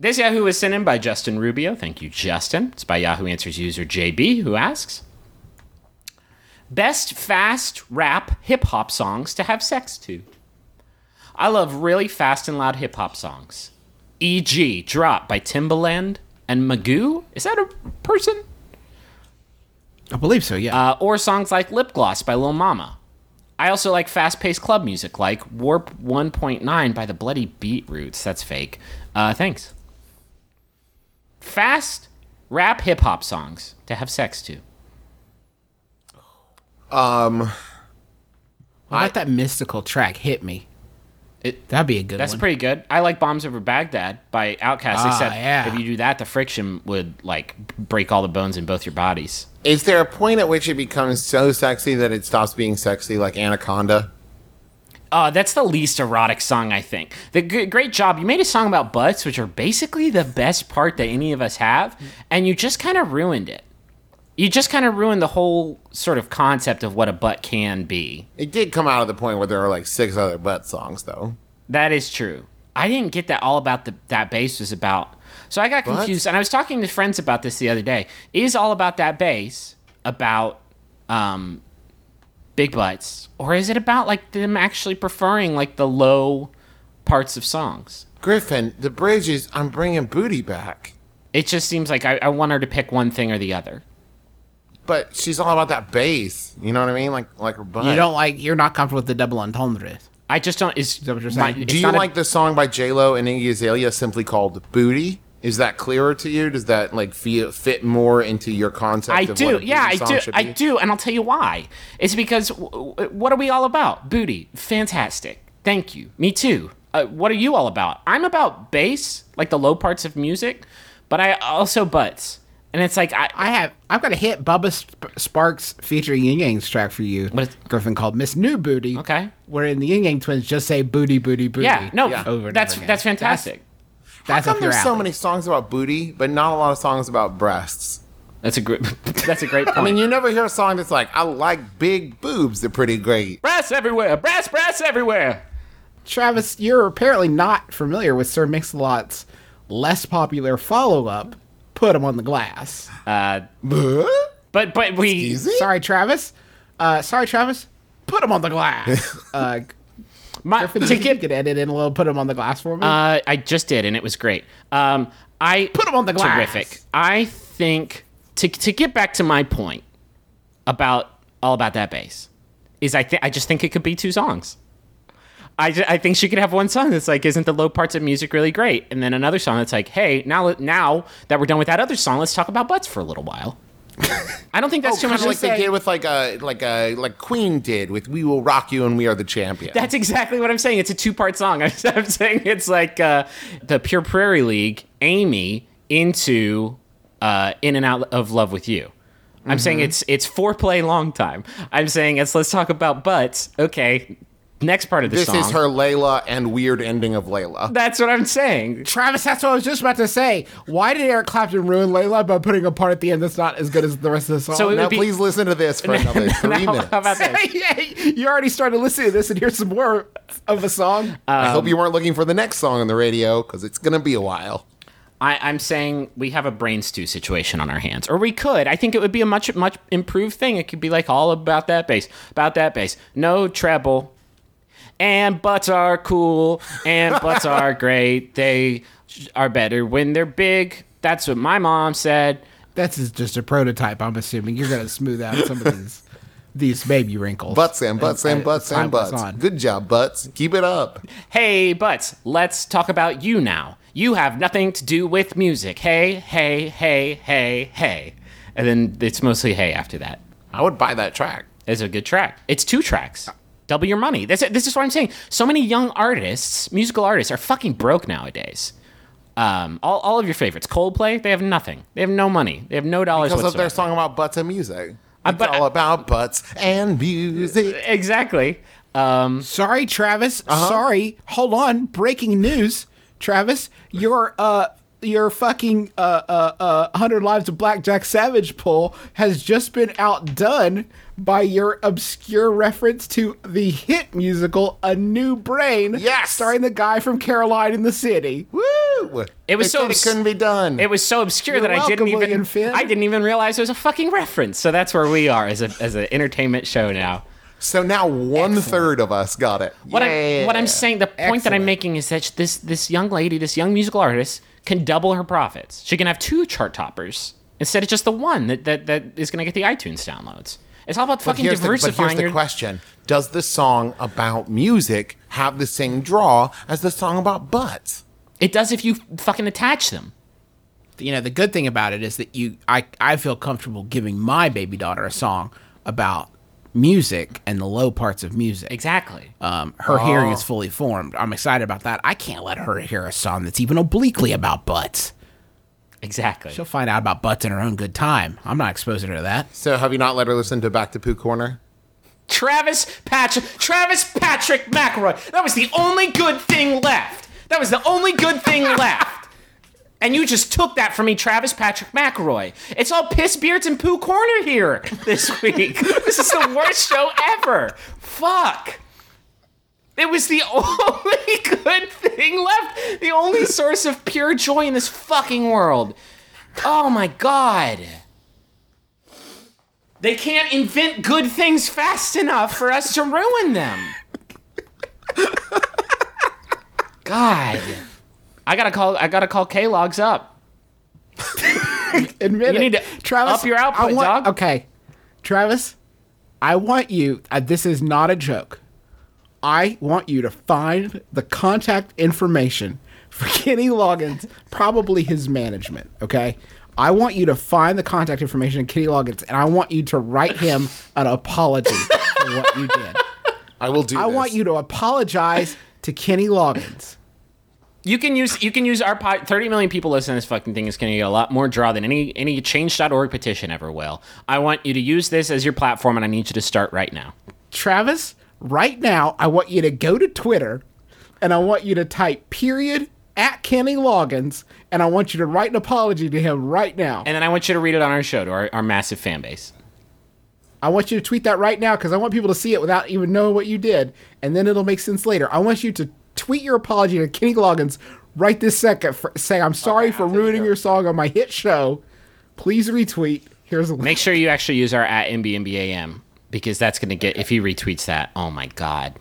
This Yahoo was sent in by Justin Rubio. Thank you, Justin. It's by Yahoo Answers user JB, who asks Best fast rap hip hop songs to have sex to. I love really fast and loud hip hop songs. E.g., Drop by Timbaland and Magoo. Is that a person? I believe so. Yeah. Uh, or songs like Lip Gloss by Lil Mama. I also like fast paced club music like Warp 1.9 by the Bloody Beetroots. That's fake. Uh, thanks. Fast rap hip hop songs to have sex to. Um, what about that mystical track? Hit me. It- That'd be a good That's one. pretty good. I like Bombs Over Baghdad by Outkast, Ah, except yeah. if you do that, the friction would like break all the bones in both your bodies. is there a point at which it becomes so sexy that it stops being sexy, like Anaconda? Uh, that's the least erotic song, I think. The g- great job. You made a song about butts, which are basically the best part that any of us have, and you just kind of ruined it. You just kind of ruined the whole sort of concept of what a butt can be. It did come out of the point where there were like six other butt songs, though. That is true. I didn't get that all about the that bass was about. So I got What? confused, and I was talking to friends about this the other day. Is all about that bass about um, big butts, or is it about like them actually preferring like the low parts of songs? Griffin, the bridge is I'm bringing booty back. It just seems like I, I want her to pick one thing or the other. But she's all about that bass. You know what I mean? Like like her butt. You don't like. You're not comfortable with the double entendre. I just don't. Is that what you're saying? it's Do you not a- like the song by J Lo and Iggy Azalea simply called "Booty"? Is that clearer to you? Does that like feel, fit more into your concept? I of do. What a Yeah, I do. I do, and I'll tell you why. It's because w- w- what are we all about? Booty, fantastic. Thank you. Me too. Uh, what are you all about? I'm about bass, like the low parts of music, but I also butts. And it's like I, I have. I've got a hit Bubba Sp- Sparxxx featuring Ying Yang's track for you, What is- Griffin, called Miss New Booty. Okay. Wherein the Ying Yang twins just say booty, booty, booty. yeah, no, over and that's over again. that's fantastic. That's How up come your there's so many songs about booty, but not a lot of songs about breasts? That's a great. that's a great point. I mean, you never hear a song that's like, "I like big boobs; they're pretty great." brass everywhere, brass, brass everywhere. Travis, you're apparently not familiar with Sir Mix-a-Lot's less popular follow-up, "Put 'Em on the Glass." Uh, but but we. Sorry, Travis. Uh, sorry, Travis. Put 'em on the glass. uh, My, to you get could edit in a little. Put 'em on the glass for me. Uh, I just did, and it was great. Um, I them on the glass. Terrific. I think to to get back to my point about all about that bass is I think I just think it could be two songs. I, ju- I think she could have one song that's like, isn't the low parts of music really great? And then another song that's like, hey, now now that we're done with that other song, let's talk about butts for a little while. I don't think that's Oh, too much like they did with like a like a like Queen did with "We Will Rock You" and "We Are the Champion." That's exactly what I'm saying. It's a two part song. I'm, I'm saying it's like uh, the Pure Prairie League, Amie, into uh, In and Out of Love with You. I'm saying it's it's foreplay long time. I'm saying it's let's talk about butts. Okay, next part of the this song. is her Layla and weird ending of Layla. That's what I'm saying. Travis, that's what I was just about to say. Why did Eric Clapton ruin Layla by putting a part at the end that's not as good as the rest of the song? So Now be- please listen to this for another three Now, minutes. how about this? you already started listening to this, and here's some more of a song. I hope um, you weren't looking for the next song on the radio because it's gonna be a while. I, I'm saying we have a brain stew situation on our hands, or we could. I think it would be a much much improved thing. It could be like all about that bass, about that bass, no treble, and butts are cool, and butts are great. They are better when they're big. That's what my mom said. That's just a prototype. I'm assuming you're gonna smooth out some of these these baby wrinkles. Butts and butts and as butts and butts. on. Good job, butts. Keep it up. Hey, butts, let's talk about you now. You have nothing to do with music. Hey, hey, hey, hey, hey. And then it's mostly hey after that. I would buy that track. It's a good track. It's two tracks. Double your money. This, this is what I'm saying. So many young artists, musical artists, are fucking broke nowadays. Um, all, all of your favorites. Coldplay, they have nothing. They have no money. They have no dollars Because of whatsoever. their song about butts and music. Uh, It's but- all about butts and music. Exactly. Um, Sorry, Travis. Uh-huh. Sorry. Hold on. Breaking news, Travis. Your uh your fucking uh uh uh 100 Lives of Blackjack Savage poll has just been outdone by your obscure reference to the hit musical A New Brain. Yes! Starring the guy from Caroline in the City. Woo! Woo! It was They so obs- it couldn't be done. It was so obscure You're that I didn't welcome, even Finn. I didn't even realize it was a fucking reference. So that's where we are as a as an entertainment show now. so now one third of us got it. What I'm what I'm saying, the point that I'm making is that this this young lady, this young musical artist, can double her profits. She can have two chart toppers instead of just the one that that, that is going to get the iTunes downloads. It's all about But fucking here's, the, but diversifying here's the your. question: Does the song about music have the same draw as the song about butts? It does if you fucking attach them. you know the good thing about it is that you I I feel comfortable giving my baby daughter a song about music and the low parts of music. Exactly. Um, her hearing is fully formed. I'm excited about that. I can't let her hear a song that's even obliquely about butts. Exactly. She'll find out about butts in her own good time. I'm not exposing her to that. So have you not let her listen to Back to Pooh Corner? Travis Patrick Travis Patrick McElroy. That was the only good thing left. That was the only good thing left. And you just took that from me, Travis Patrick McElroy. It's all piss beards and poo corner here this week. this is the worst show ever. Fuck. It was the only good thing left. The only source of pure joy in this fucking world. Oh my god. They can't invent good things fast enough for us to ruin them. God. I gotta call I gotta call K Logs up. Admit You it. need to Travis, up your output, I want, dog. Okay, Travis, I want you. Uh, this is not a joke. I want you to find the contact information for Kenny Loggins, probably his management. Okay, I want you to find the contact information of Kenny Loggins, and I want you to write him an apology for what you did. I will do. I this. want you to apologize to Kenny Loggins. You can use you can use our pod, 30 million people listening to this fucking thing is going to get a lot more draw than any any change.org petition ever will. I want you to use this as your platform and I need you to start right now. Travis, right now, I want you to go to Twitter and I want you to type period at Kenny Loggins and I want you to write an apology to him right now. And then I want you to read it on our show to our, our massive fan base. I want you to tweet that right now because I want people to see it without even knowing what you did and then it'll make sense later. I want you to tweet your apology to Kenny Loggins right this second. For, say, I'm sorry for ruining your song on my hit show. Please retweet. Here's a link. Make sure you actually use our at MBMBAM because that's going to get if he retweets that. Oh my god.